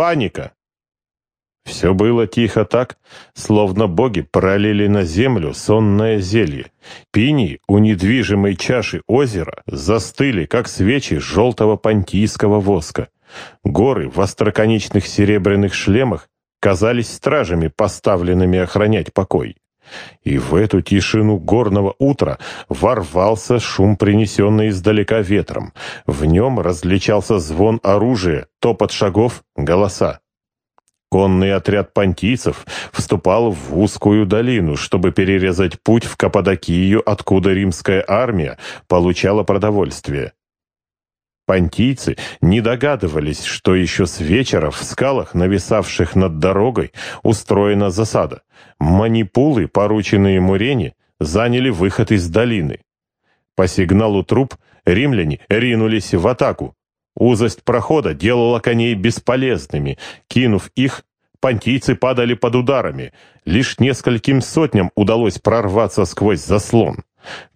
Паника! Все было тихо так, словно боги пролили на землю сонное зелье. Пини у недвижимой чаши озера застыли, как свечи желтого понтийского воска. Горы в остроконечных серебряных шлемах казались стражами, поставленными охранять покой. И в эту тишину горного утра ворвался шум, принесенный издалека ветром. В нем различался звон оружия, топот шагов, голоса. Конный отряд понтийцев вступал в узкую долину, чтобы перерезать путь в Каппадокию, откуда римская армия получала продовольствие. Понтийцы не догадывались, что еще с вечера в скалах, нависавших над дорогой, устроена засада. Манипулы, порученные Мурене, заняли выход из долины. По сигналу труп римляне ринулись в атаку. Узость прохода делала коней бесполезными. Кинув их, понтийцы падали под ударами. Лишь нескольким сотням удалось прорваться сквозь заслон.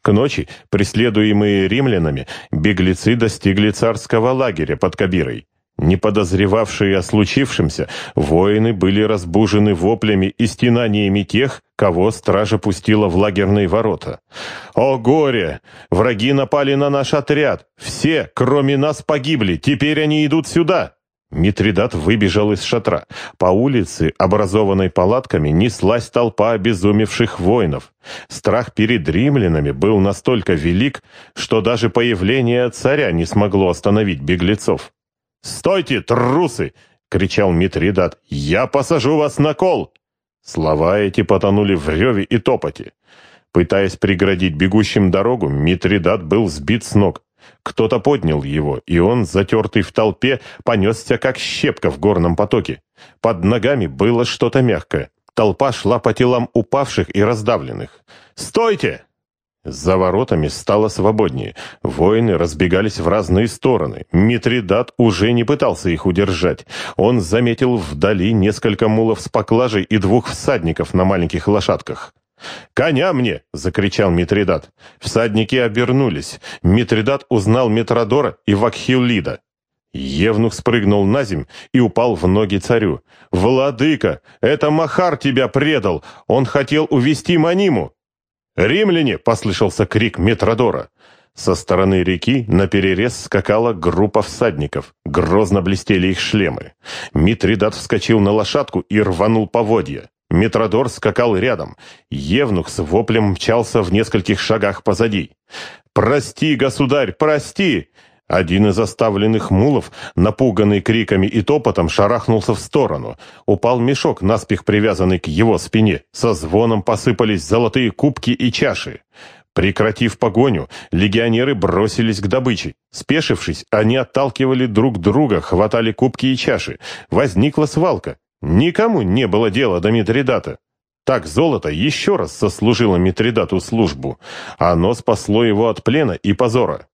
К ночи, преследуемые римлянами, беглецы достигли царского лагеря под Кабирой. Не подозревавшие о случившемся, воины были разбужены воплями и стенаниями тех, кого стража пустила в лагерные ворота. «О горе! Враги напали на наш отряд! Все, кроме нас, погибли! Теперь они идут сюда!» Митридат выбежал из шатра. По улице, образованной палатками, неслась толпа обезумевших воинов. Страх перед римлянами был настолько велик, что даже появление царя не смогло остановить беглецов. «Стойте, трусы!» — кричал Митридат. «Я посажу вас на кол!» Слова эти потонули в реве и топоте. Пытаясь преградить бегущим дорогу, Митридат был сбит с ног. Кто-то поднял его, и он, затертый в толпе, понесся, как щепка в горном потоке. Под ногами было что-то мягкое. Толпа шла по телам упавших и раздавленных. «Стойте!» За воротами стало свободнее. Воины разбегались в разные стороны. Митридат уже не пытался их удержать. Он заметил вдали несколько мулов с поклажей и двух всадников на маленьких лошадках. «Коня мне!» — закричал Митридат. Всадники обернулись. Митридат узнал Метродора и Вакхиллида. Евнух спрыгнул на земь и упал в ноги царю. «Владыка, это Махар тебя предал! Он хотел увести Маниму!» «Римляне!» — послышался крик Метродора. Со стороны реки наперерез скакала группа всадников. Грозно блестели их шлемы. Митридат вскочил на лошадку и рванул поводья. Метродор скакал рядом. Евнух с воплем мчался в нескольких шагах позади. «Прости, государь, прости!» Один из оставленных мулов, напуганный криками и топотом, шарахнулся в сторону. Упал мешок, наспех привязанный к его спине. Со звоном посыпались золотые кубки и чаши. Прекратив погоню, легионеры бросились к добыче. Спешившись, они отталкивали друг друга, хватали кубки и чаши. Возникла свалка. Никому не было дела до Митридата. Так золото еще раз сослужило Митридату службу. Оно спасло его от плена и позора.